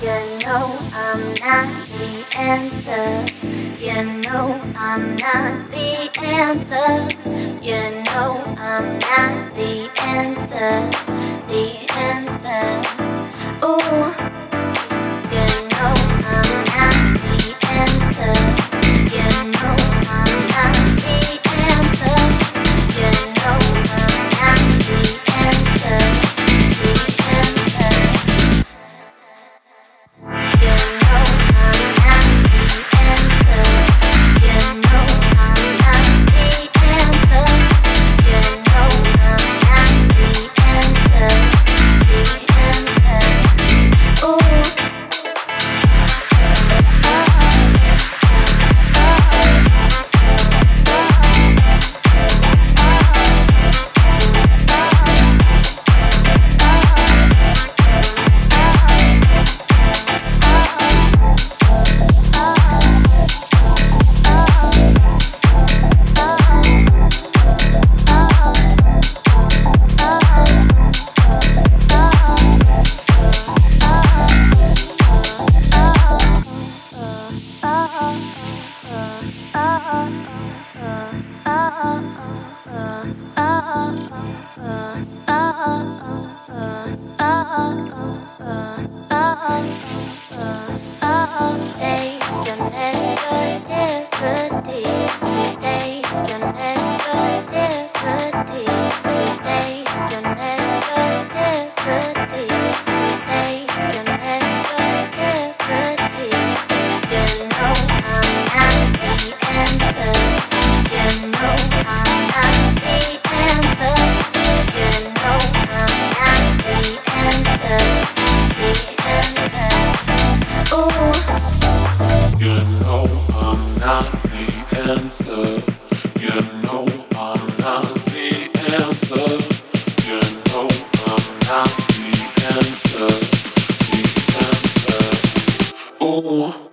You know I'm not the answer. You know I'm not the answer. You know I'm not the answer. Answer. Not